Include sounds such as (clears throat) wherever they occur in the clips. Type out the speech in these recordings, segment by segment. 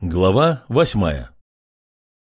Глава восьмая.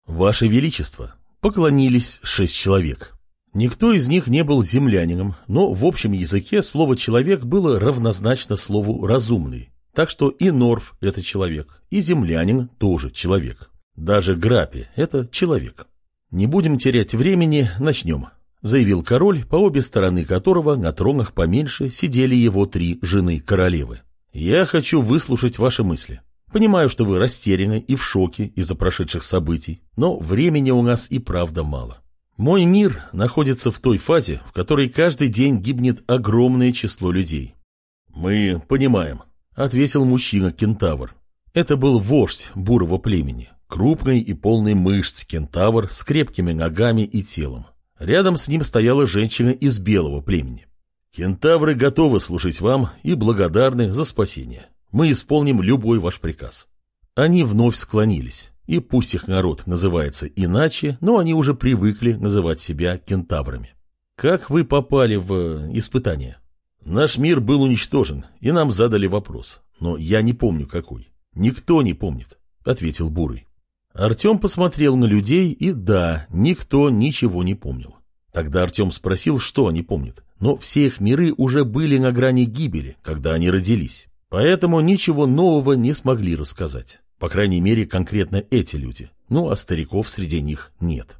Ваше Величество, поклонились шесть человек. Никто из них не был землянином, но в общем языке слово «человек» было равнозначно слову «разумный». Так что и Норф – это человек, и землянин тоже человек. Даже Грапи – это человек. Не будем терять времени, начнем, заявил король, по обе стороны которого на тронах поменьше сидели его три жены королевы. Я хочу выслушать ваши мысли. Понимаю, что вы растеряны и в шоке из-за прошедших событий, но времени у нас и правда мало. Мой мир находится в той фазе, в которой каждый день гибнет огромное число людей. Мы понимаем, ответил мужчина-кентавр. Это был вождь бурого племени, крупный и полный мышц кентавр с крепкими ногами и телом. Рядом с ним стояла женщина из белого племени. Кентавры готовы служить вам и благодарны за спасение. Мы исполним любой ваш приказ. Они вновь склонились, и пусть их народ называется иначе, но они уже привыкли называть себя кентаврами. Как вы попали в э, испытание? Наш мир был уничтожен, и нам задали вопрос, но я не помню какой. Никто не помнит, ответил Бурый. Артем посмотрел на людей, и да, никто ничего не помнил. Тогда Артем спросил, что они помнят, но все их миры уже были на грани гибели, когда они родились. Поэтому ничего нового не смогли рассказать. По крайней мере, конкретно эти люди. Ну, а стариков среди них нет.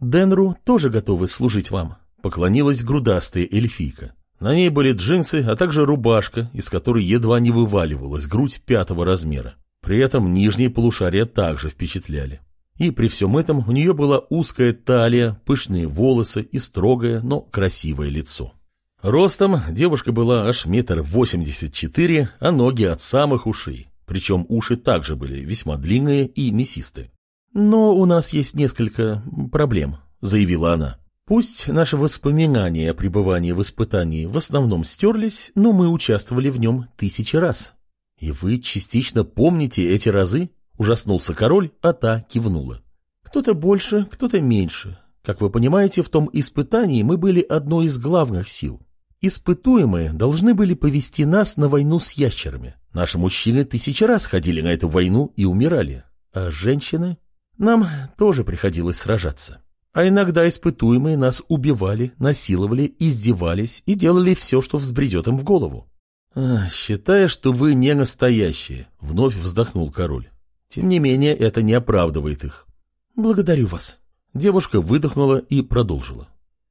«Денру тоже готовы служить вам», — поклонилась грудастая эльфийка. На ней были джинсы, а также рубашка, из которой едва не вываливалась грудь пятого размера. При этом нижние полушария также впечатляли. И при всем этом у нее была узкая талия, пышные волосы и строгое, но красивое лицо. Ростом девушка была аж метр восемьдесят четыре, а ноги от самых ушей. Причем уши также были весьма длинные и мясистые. «Но у нас есть несколько проблем», — заявила она. «Пусть наши воспоминания о пребывании в испытании в основном стерлись, но мы участвовали в нем тысячи раз». «И вы частично помните эти разы?» — ужаснулся король, а та кивнула. «Кто-то больше, кто-то меньше. Как вы понимаете, в том испытании мы были одной из главных сил. Испытуемые должны были повести нас на войну с ящерами. Наши мужчины тысячи раз ходили на эту войну и умирали. А женщины? Нам тоже приходилось сражаться. А иногда испытуемые нас убивали, насиловали, издевались и делали все, что взбредет им в голову. А, «Считая, что вы не настоящие», — вновь вздохнул король. «Тем не менее, это не оправдывает их». «Благодарю вас». Девушка выдохнула и продолжила.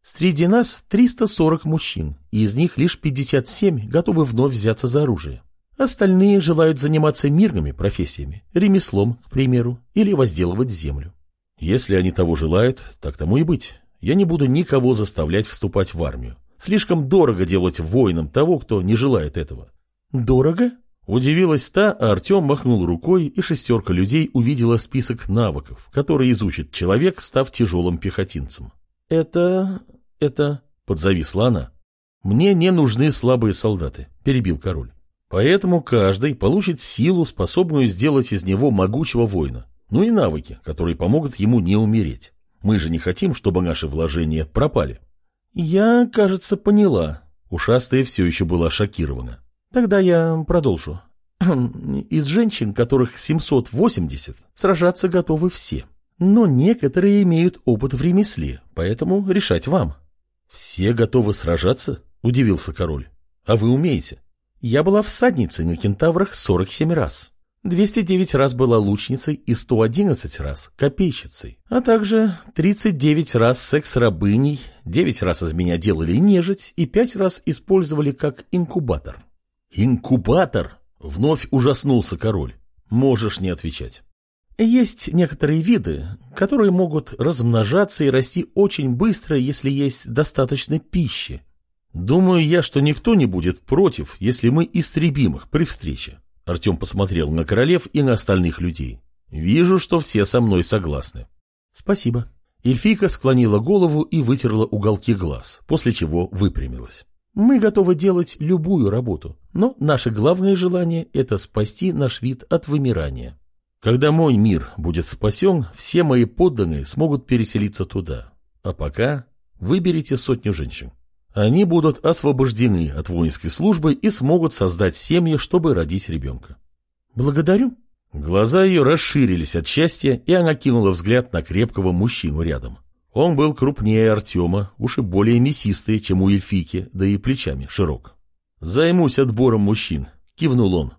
Среди нас 340 мужчин, и из них лишь 57 готовы вновь взяться за оружие. Остальные желают заниматься мирными профессиями, ремеслом, к примеру, или возделывать землю. Если они того желают, так тому и быть. Я не буду никого заставлять вступать в армию. Слишком дорого делать воином того, кто не желает этого. Дорого? Удивилась та, а Артем махнул рукой, и шестерка людей увидела список навыков, которые изучит человек, став тяжелым пехотинцем. Это это...» — подзависла она. «Мне не нужны слабые солдаты», — перебил король. «Поэтому каждый получит силу, способную сделать из него могучего воина, ну и навыки, которые помогут ему не умереть. Мы же не хотим, чтобы наши вложения пропали». «Я, кажется, поняла». Ушастая все еще была шокирована. «Тогда я продолжу. (clears throat) Из женщин, которых 780, сражаться готовы все. Но некоторые имеют опыт в ремесле, поэтому решать вам». «Все готовы сражаться?» — удивился король. «А вы умеете?» «Я была всадницей на кентаврах 47 раз. 209 раз была лучницей и 111 раз копейщицей, а также 39 раз секс-рабыней, 9 раз из меня делали нежить и 5 раз использовали как инкубатор». «Инкубатор?» — вновь ужаснулся король. «Можешь не отвечать». Есть некоторые виды, которые могут размножаться и расти очень быстро, если есть достаточно пищи. Думаю я, что никто не будет против, если мы истребим их при встрече. Артем посмотрел на королев и на остальных людей. Вижу, что все со мной согласны. Спасибо. Эльфийка склонила голову и вытерла уголки глаз, после чего выпрямилась. Мы готовы делать любую работу, но наше главное желание – это спасти наш вид от вымирания. Когда мой мир будет спасен, все мои подданные смогут переселиться туда. А пока выберите сотню женщин. Они будут освобождены от воинской службы и смогут создать семьи, чтобы родить ребенка. Благодарю. Глаза ее расширились от счастья, и она кинула взгляд на крепкого мужчину рядом. Он был крупнее Артема, уж и более мясистый, чем у эльфики, да и плечами широк. «Займусь отбором мужчин», — кивнул он.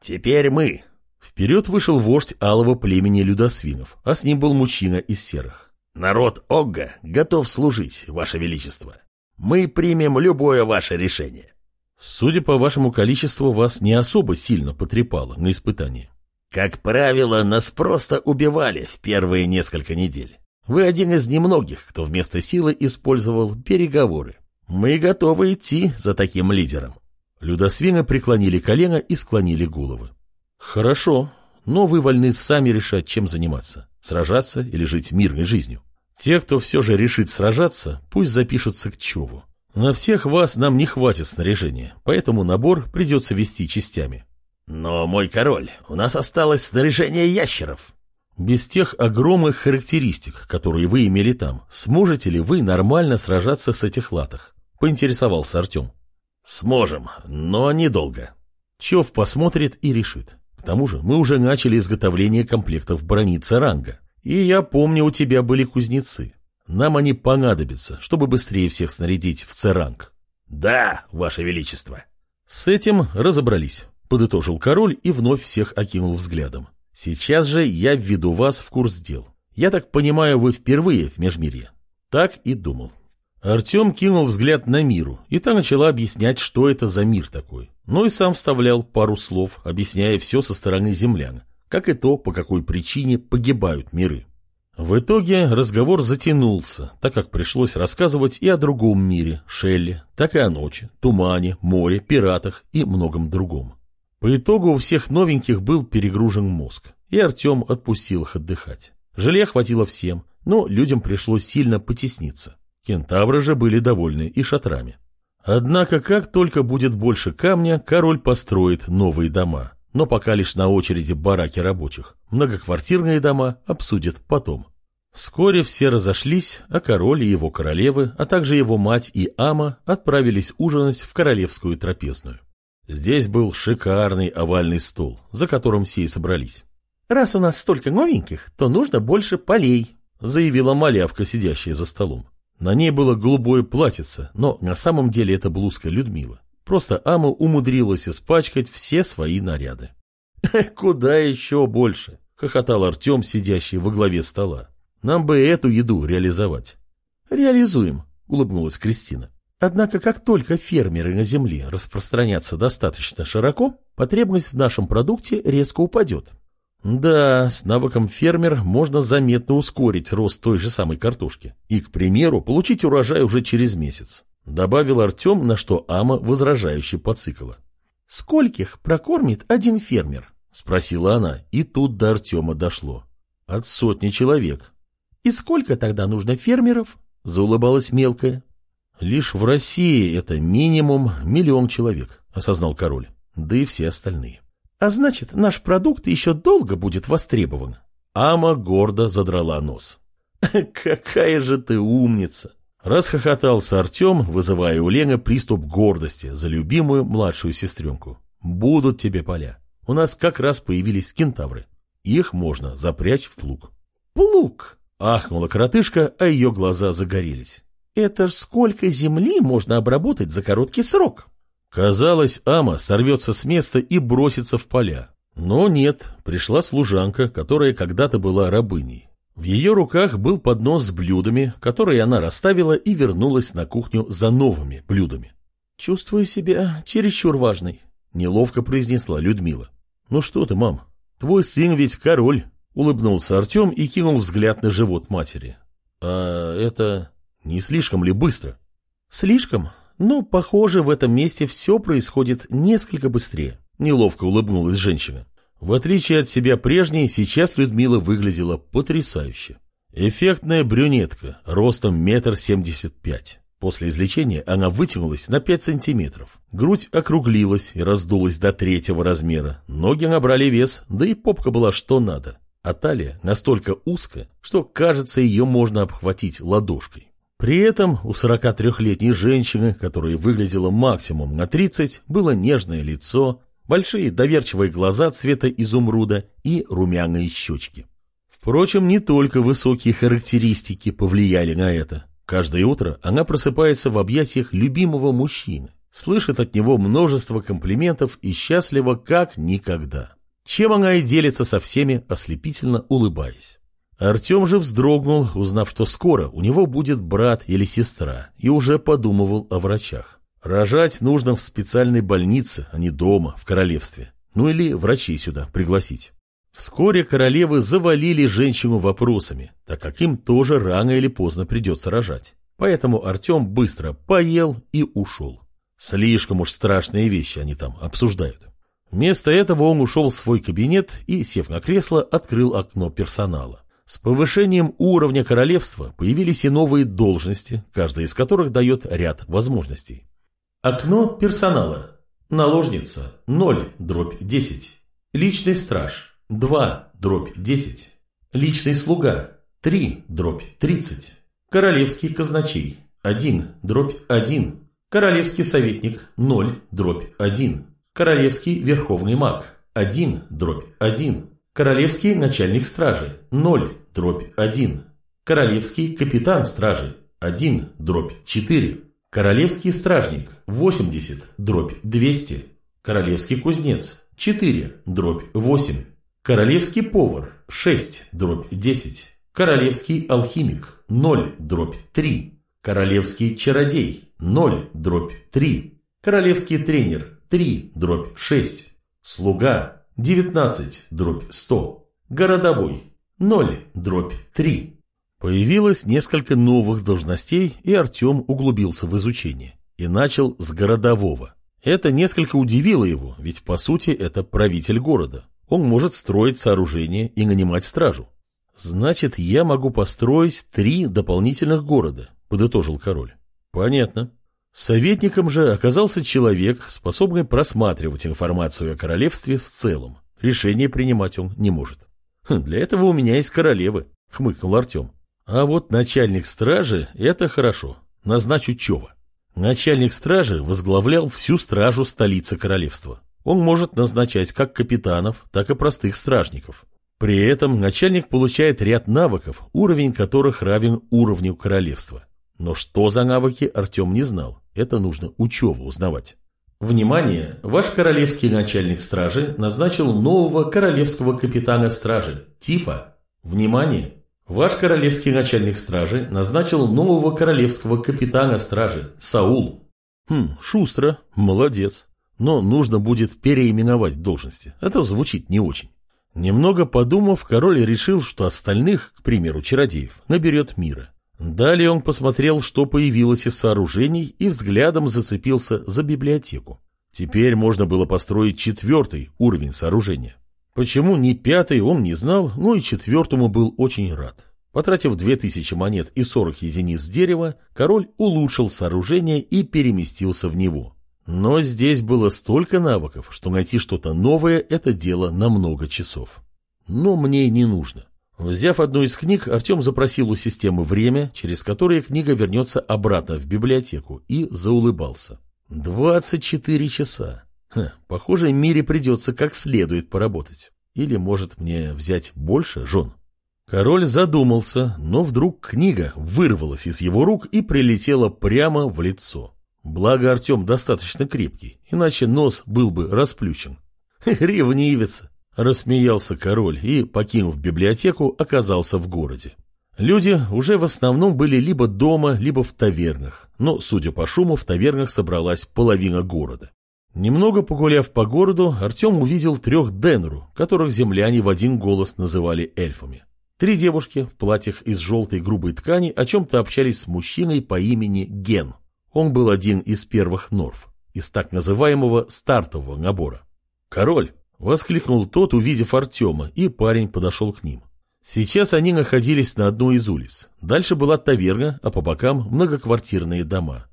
«Теперь мы». Вперед вышел вождь алого племени людосвинов, а с ним был мужчина из серых. «Народ Огга готов служить, Ваше Величество. Мы примем любое ваше решение». Судя по вашему количеству, вас не особо сильно потрепало на испытании. Как правило, нас просто убивали в первые несколько недель. Вы один из немногих, кто вместо силы использовал переговоры. Мы готовы идти за таким лидером. Людосвины преклонили колено и склонили головы. Хорошо, но вы вольны сами решать, чем заниматься. Сражаться или жить мирной жизнью. Те, кто все же решит сражаться, пусть запишутся к Чову. На всех вас нам не хватит снаряжения, поэтому набор придется вести частями. Но, мой король, у нас осталось снаряжение ящеров. Без тех огромных характеристик, которые вы имели там, сможете ли вы нормально сражаться с этих латах? Поинтересовался Артем. Сможем, но недолго. Чев посмотрит и решит. К тому же мы уже начали изготовление комплектов брони Царанга. И я помню, у тебя были кузнецы. Нам они понадобятся, чтобы быстрее всех снарядить в Царанг. Да, ваше величество. С этим разобрались. Подытожил король и вновь всех окинул взглядом. Сейчас же я введу вас в курс дел. Я так понимаю, вы впервые в Межмирье. Так и думал. Артем кинул взгляд на миру, и та начала объяснять, что это за мир такой. Ну и сам вставлял пару слов, объясняя все со стороны землян, как и то, по какой причине погибают миры. В итоге разговор затянулся, так как пришлось рассказывать и о другом мире, Шелле, так и о ночи, тумане, море, пиратах и многом другом. По итогу у всех новеньких был перегружен мозг, и Артем отпустил их отдыхать. Жилья хватило всем, но людям пришлось сильно потесниться. Кентавры же были довольны и шатрами. Однако, как только будет больше камня, король построит новые дома. Но пока лишь на очереди бараки рабочих. Многоквартирные дома обсудят потом. Вскоре все разошлись, а король и его королевы, а также его мать и Ама отправились ужинать в королевскую трапезную. Здесь был шикарный овальный стол, за которым все и собрались. «Раз у нас столько новеньких, то нужно больше полей», заявила малявка, сидящая за столом. На ней было голубое платьице, но на самом деле это блузка Людмила. Просто Ама умудрилась испачкать все свои наряды. «Куда еще больше?» — хохотал Артем, сидящий во главе стола. «Нам бы эту еду реализовать». «Реализуем», — улыбнулась Кристина. «Однако, как только фермеры на земле распространятся достаточно широко, потребность в нашем продукте резко упадет. Да, с навыком фермер можно заметно ускорить рост той же самой картошки и, к примеру, получить урожай уже через месяц. Добавил Артем, на что Ама возражающе поцикала. «Скольких прокормит один фермер?» — спросила она, и тут до Артема дошло. «От сотни человек». «И сколько тогда нужно фермеров?» — заулыбалась мелкая. «Лишь в России это минимум миллион человек», — осознал король, да и все остальные. А значит, наш продукт еще долго будет востребован. Ама гордо задрала нос. (laughs) «Какая же ты умница!» Расхохотался Артем, вызывая у Лены приступ гордости за любимую младшую сестренку. «Будут тебе поля. У нас как раз появились кентавры. Их можно запрячь в плуг». «Плуг!» — ахнула коротышка, а ее глаза загорелись. «Это ж сколько земли можно обработать за короткий срок!» Казалось, Ама сорвется с места и бросится в поля. Но нет, пришла служанка, которая когда-то была рабыней. В ее руках был поднос с блюдами, которые она расставила и вернулась на кухню за новыми блюдами. «Чувствую себя чересчур важной», — неловко произнесла Людмила. «Ну что ты, мам, твой сын ведь король», — улыбнулся Артем и кинул взгляд на живот матери. «А это не слишком ли быстро?» «Слишком, но, похоже, в этом месте все происходит несколько быстрее. Неловко улыбнулась женщина. В отличие от себя прежней, сейчас Людмила выглядела потрясающе. Эффектная брюнетка, ростом метр семьдесят пять. После излечения она вытянулась на пять сантиметров. Грудь округлилась и раздулась до третьего размера. Ноги набрали вес, да и попка была что надо. А талия настолько узкая, что, кажется, ее можно обхватить ладошкой. При этом у 43-летней женщины, которая выглядела максимум на 30, было нежное лицо, большие доверчивые глаза цвета изумруда и румяные щечки. Впрочем, не только высокие характеристики повлияли на это. Каждое утро она просыпается в объятиях любимого мужчины, слышит от него множество комплиментов и счастлива как никогда. Чем она и делится со всеми, ослепительно улыбаясь. Артем же вздрогнул, узнав, что скоро у него будет брат или сестра, и уже подумывал о врачах. Рожать нужно в специальной больнице, а не дома, в королевстве. Ну или врачей сюда пригласить. Вскоре королевы завалили женщину вопросами, так как им тоже рано или поздно придется рожать. Поэтому Артем быстро поел и ушел. Слишком уж страшные вещи они там обсуждают. Вместо этого он ушел в свой кабинет и, сев на кресло, открыл окно персонала. С повышением уровня королевства появились и новые должности, каждая из которых дает ряд возможностей. Окно персонала. Наложница 0 дробь 10. Личный страж 2 дробь 10. Личный слуга 3 дробь 30. Королевский казначей 1 дробь 1. Королевский советник 0 дробь 1. Королевский верховный маг 1 дробь 1. Королевский начальник стражи 0, дробь 1. Королевский капитан стражи 1, дробь 4. Королевский стражник 80, дробь 200. Королевский кузнец 4, дробь 8. Королевский повар 6, дробь 10. Королевский алхимик 0, дробь 3. Королевский чародей 0, дробь 3. Королевский тренер 3, дробь 6. Слуга 19 дробь 100. Городовой 0 дробь 3. Появилось несколько новых должностей, и Артем углубился в изучение. И начал с городового. Это несколько удивило его, ведь по сути это правитель города. Он может строить сооружения и нанимать стражу. «Значит, я могу построить три дополнительных города», — подытожил король. «Понятно. Советником же оказался человек, способный просматривать информацию о королевстве в целом. Решение принимать он не может. «Хм, «Для этого у меня есть королевы», — хмыкнул Артем. «А вот начальник стражи — это хорошо. Назначу Чева». Начальник стражи возглавлял всю стражу столицы королевства. Он может назначать как капитанов, так и простых стражников. При этом начальник получает ряд навыков, уровень которых равен уровню королевства. Но что за навыки, Артем не знал. Это нужно у узнавать. Внимание! Ваш королевский начальник стражи назначил нового королевского капитана стражи, Тифа. Внимание! Ваш королевский начальник стражи назначил нового королевского капитана стражи, Саул. Хм, шустро, молодец. Но нужно будет переименовать должности. Это звучит не очень. Немного подумав, король решил, что остальных, к примеру, чародеев, наберет мира. Далее он посмотрел, что появилось из сооружений, и взглядом зацепился за библиотеку. Теперь можно было построить четвертый уровень сооружения. Почему не пятый, он не знал, но и четвертому был очень рад. Потратив 2000 монет и 40 единиц дерева, король улучшил сооружение и переместился в него. Но здесь было столько навыков, что найти что-то новое – это дело на много часов. Но мне не нужно. Взяв одну из книг, Артем запросил у системы время, через которое книга вернется обратно в библиотеку, и заулыбался. «Двадцать четыре часа. Ха, похоже, Мире придется как следует поработать. Или, может, мне взять больше жен?» Король задумался, но вдруг книга вырвалась из его рук и прилетела прямо в лицо. Благо Артем достаточно крепкий, иначе нос был бы расплющен. (laughs) Ревнивец. Рассмеялся король и, покинув библиотеку, оказался в городе. Люди уже в основном были либо дома, либо в тавернах, но, судя по шуму, в тавернах собралась половина города. Немного погуляв по городу, Артем увидел трех Денру, которых земляне в один голос называли эльфами. Три девушки в платьях из желтой грубой ткани о чем-то общались с мужчиной по имени Ген. Он был один из первых норф, из так называемого стартового набора. «Король, Воскликнул тот, увидев Артема, и парень подошел к ним. Сейчас они находились на одной из улиц. Дальше была таверна, а по бокам многоквартирные дома.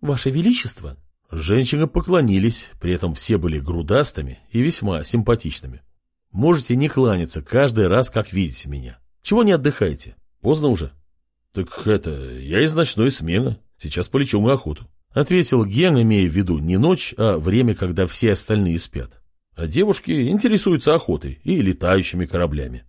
«Ваше Величество!» Женщины поклонились, при этом все были грудастыми и весьма симпатичными. «Можете не кланяться каждый раз, как видите меня. Чего не отдыхаете? Поздно уже». «Так это, я из ночной смены. Сейчас полечу на охоту», — ответил Ген, имея в виду не ночь, а время, когда все остальные спят. А девушки интересуются охотой и летающими кораблями.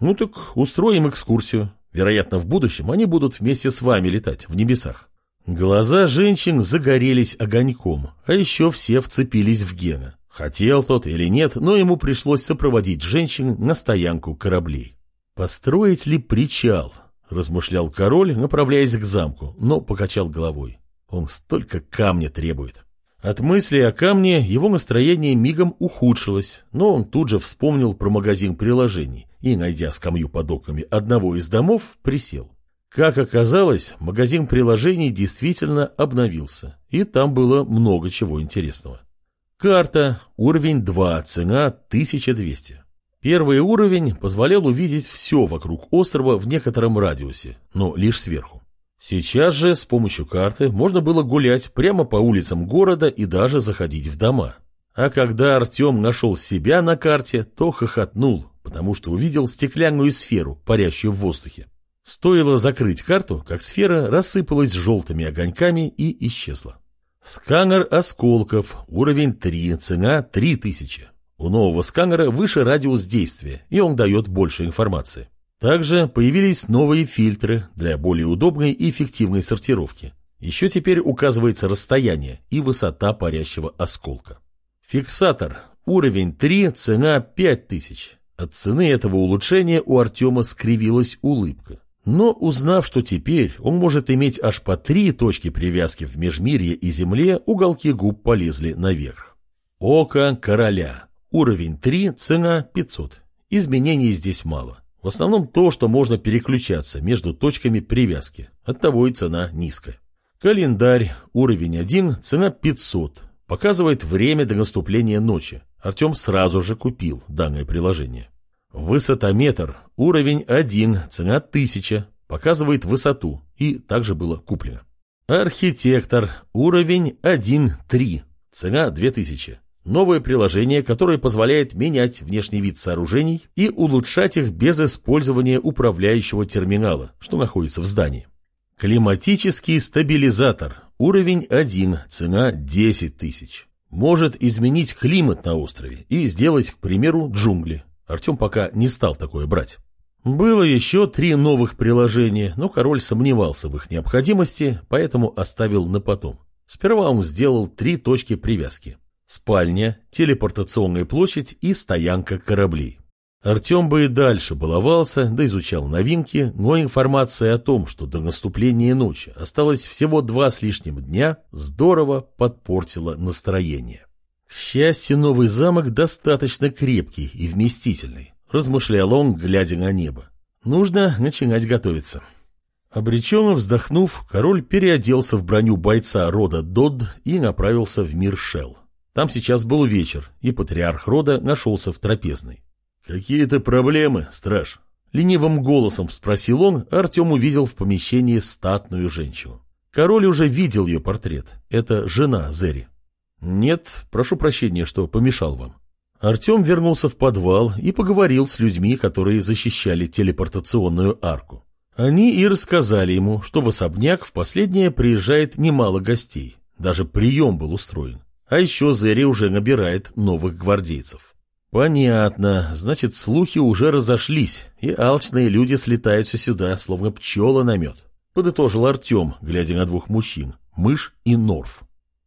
Ну так устроим экскурсию. Вероятно, в будущем они будут вместе с вами летать в небесах. Глаза женщин загорелись огоньком, а еще все вцепились в Гена. Хотел тот или нет, но ему пришлось сопроводить женщин на стоянку кораблей. «Построить ли причал?» — размышлял король, направляясь к замку, но покачал головой. «Он столько камня требует». От мысли о камне его настроение мигом ухудшилось, но он тут же вспомнил про магазин приложений и, найдя скамью под окнами одного из домов, присел. Как оказалось, магазин приложений действительно обновился, и там было много чего интересного. Карта, уровень 2, цена 1200. Первый уровень позволял увидеть все вокруг острова в некотором радиусе, но лишь сверху. Сейчас же с помощью карты можно было гулять прямо по улицам города и даже заходить в дома. А когда Артем нашел себя на карте, то хохотнул, потому что увидел стеклянную сферу, парящую в воздухе. Стоило закрыть карту, как сфера рассыпалась желтыми огоньками и исчезла. Сканер осколков, уровень 3, цена 3000. У нового сканера выше радиус действия, и он дает больше информации. Также появились новые фильтры для более удобной и эффективной сортировки. Еще теперь указывается расстояние и высота парящего осколка. Фиксатор. Уровень 3, цена 5000. От цены этого улучшения у Артема скривилась улыбка. Но узнав, что теперь он может иметь аж по три точки привязки в Межмирье и Земле, уголки губ полезли наверх. Око короля. Уровень 3, цена 500. Изменений здесь мало. В основном то, что можно переключаться между точками привязки. Оттого и цена низкая. Календарь. Уровень 1, цена 500. Показывает время до наступления ночи. Артем сразу же купил данное приложение. Высотометр, уровень 1, цена 1000, показывает высоту и также было куплено. Архитектор, уровень 1.3, цена 2000. Новое приложение, которое позволяет менять внешний вид сооружений и улучшать их без использования управляющего терминала, что находится в здании. Климатический стабилизатор, уровень 1, цена 10 тысяч. Может изменить климат на острове и сделать, к примеру, джунгли. Артем пока не стал такое брать. Было еще три новых приложения, но король сомневался в их необходимости, поэтому оставил на потом. Сперва он сделал три точки привязки. Спальня, телепортационная площадь и стоянка кораблей. Артем бы и дальше баловался, да изучал новинки, но информация о том, что до наступления ночи осталось всего два с лишним дня, здорово подпортила настроение. К счастью, новый замок достаточно крепкий и вместительный, размышлял он, глядя на небо. Нужно начинать готовиться. Обреченно вздохнув, король переоделся в броню бойца рода Дод и направился в мир Шел. Там сейчас был вечер, и патриарх рода нашелся в трапезной. «Какие-то проблемы, страж?» Ленивым голосом спросил он, а Артем увидел в помещении статную женщину. Король уже видел ее портрет. Это жена Зери. «Нет, прошу прощения, что помешал вам». Артем вернулся в подвал и поговорил с людьми, которые защищали телепортационную арку. Они и рассказали ему, что в особняк в последнее приезжает немало гостей. Даже прием был устроен. А еще Зери уже набирает новых гвардейцев. Понятно, значит, слухи уже разошлись, и алчные люди слетаются сюда, словно пчела на мед. Подытожил Артем, глядя на двух мужчин, мышь и Норф.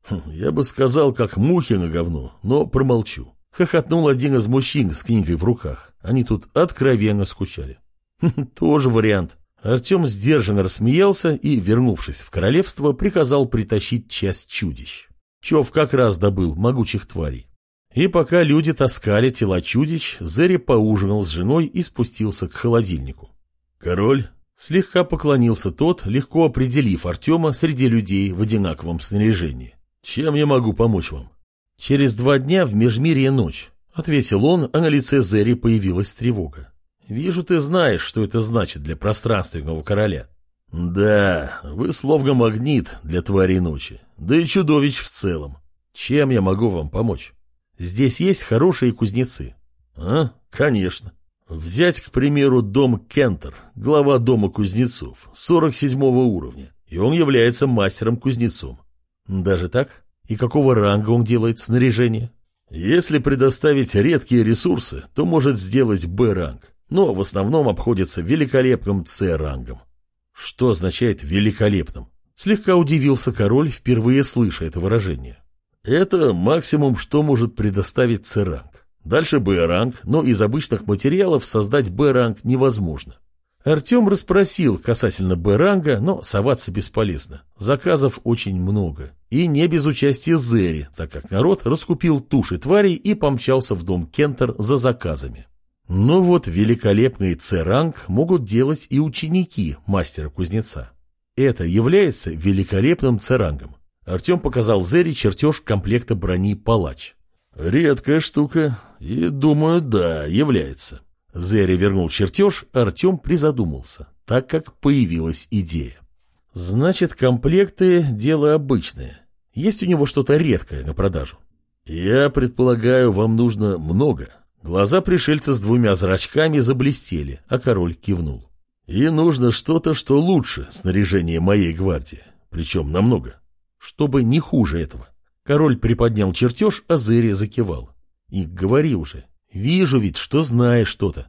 Хм, я бы сказал, как мухи на говно, но промолчу. Хохотнул один из мужчин с книгой в руках. Они тут откровенно скучали. Хм, тоже вариант. Артем сдержанно рассмеялся и, вернувшись в королевство, приказал притащить часть чудищ. Чов как раз добыл могучих тварей. И пока люди таскали тела чудищ, Зери поужинал с женой и спустился к холодильнику. «Король?» Слегка поклонился тот, легко определив Артема среди людей в одинаковом снаряжении. Чем я могу помочь вам? Через два дня в Межмирье ночь, ответил он, а на лице Зери появилась тревога. Вижу, ты знаешь, что это значит для пространственного короля. Да, вы словно магнит для тварей ночи, да и чудовищ в целом. Чем я могу вам помочь? Здесь есть хорошие кузнецы. А, конечно. Взять, к примеру, дом Кентер, глава дома кузнецов, 47 уровня, и он является мастером-кузнецом. Даже так? И какого ранга он делает снаряжение? Если предоставить редкие ресурсы, то может сделать Б-ранг, но в основном обходится великолепным С-рангом. Что означает «великолепным»? Слегка удивился король, впервые слыша это выражение. Это максимум, что может предоставить С-ранг. Дальше Б-ранг, но из обычных материалов создать Б-ранг невозможно. Артем расспросил касательно Б-ранга, но соваться бесполезно. Заказов очень много. И не без участия Зери, так как народ раскупил туши тварей и помчался в дом Кентер за заказами. Но вот великолепный С-ранг могут делать и ученики мастера-кузнеца. Это является великолепным С-рангом. Артем показал Зери чертеж комплекта брони «Палач». Редкая штука, и, думаю, да, является. Зери вернул чертеж, Артем призадумался, так как появилась идея. Значит, комплекты – дело обычное. Есть у него что-то редкое на продажу. Я предполагаю, вам нужно много. Глаза пришельца с двумя зрачками заблестели, а король кивнул. И нужно что-то, что лучше снаряжения моей гвардии. Причем намного. Чтобы не хуже этого. Король приподнял чертеж, а Зери закивал. И говори уже, Вижу ведь, что знаешь что-то.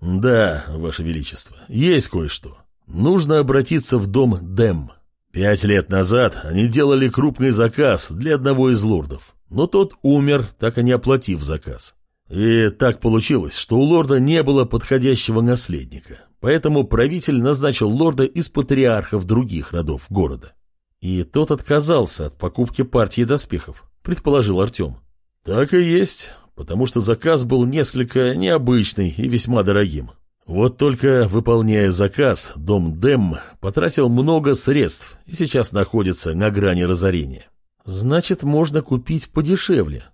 Да, Ваше Величество, есть кое-что. Нужно обратиться в дом Дэм. Пять лет назад они делали крупный заказ для одного из лордов, но тот умер, так и не оплатив заказ. И так получилось, что у лорда не было подходящего наследника, поэтому правитель назначил лорда из патриархов других родов города. И тот отказался от покупки партии доспехов, предположил Артем. Так и есть потому что заказ был несколько необычный и весьма дорогим. Вот только, выполняя заказ, дом Дэм потратил много средств и сейчас находится на грани разорения. Значит, можно купить подешевле.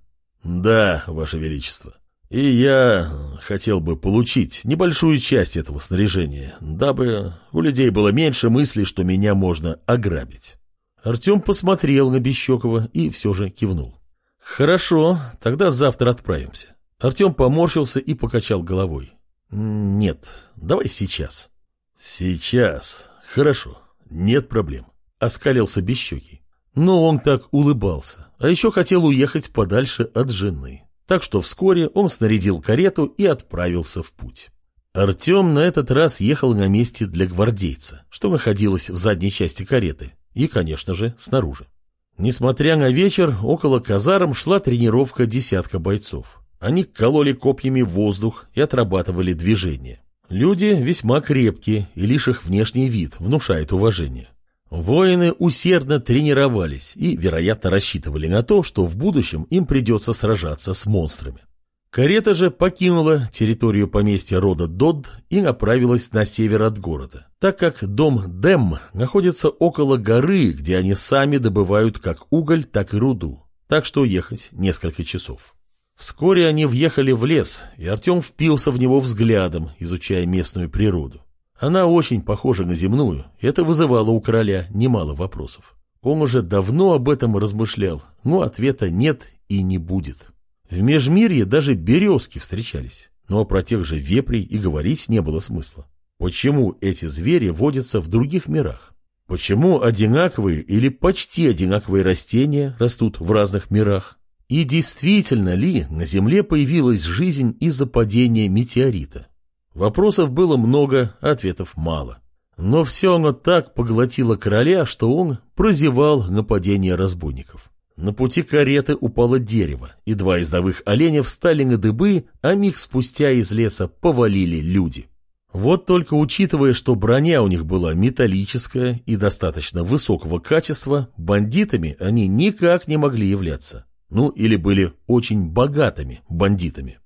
Да, Ваше Величество. И я хотел бы получить небольшую часть этого снаряжения, дабы у людей было меньше мыслей, что меня можно ограбить. Артем посмотрел на Бещекова и все же кивнул. «Хорошо, тогда завтра отправимся». Артем поморщился и покачал головой. «Нет, давай сейчас». «Сейчас. Хорошо. Нет проблем», — оскалился Бещекий. Но он так улыбался, а еще хотел уехать подальше от жены. Так что вскоре он снарядил карету и отправился в путь. Артем на этот раз ехал на месте для гвардейца, что находилось в задней части кареты, и, конечно же, снаружи. Несмотря на вечер, около казарм шла тренировка десятка бойцов. Они кололи копьями воздух и отрабатывали движения. Люди весьма крепкие, и лишь их внешний вид внушает уважение. Воины усердно тренировались и, вероятно, рассчитывали на то, что в будущем им придется сражаться с монстрами. Карета же покинула территорию поместья рода Додд и направилась на север от города, так как дом Дэм находится около горы, где они сами добывают как уголь, так и руду, так что ехать несколько часов. Вскоре они въехали в лес, и Артем впился в него взглядом, изучая местную природу. Она очень похожа на земную, это вызывало у короля немало вопросов. Он уже давно об этом размышлял, но ответа нет и не будет. В Межмирье даже березки встречались, но про тех же вепрей и говорить не было смысла. Почему эти звери водятся в других мирах? Почему одинаковые или почти одинаковые растения растут в разных мирах? И действительно ли на Земле появилась жизнь из-за падения метеорита? Вопросов было много, ответов мало. Но все оно так поглотило короля, что он прозевал нападение разбойников. На пути кареты упало дерево, и два ездовых оленя встали на дыбы, а миг спустя из леса повалили люди. Вот только учитывая, что броня у них была металлическая и достаточно высокого качества, бандитами они никак не могли являться. Ну, или были очень богатыми бандитами.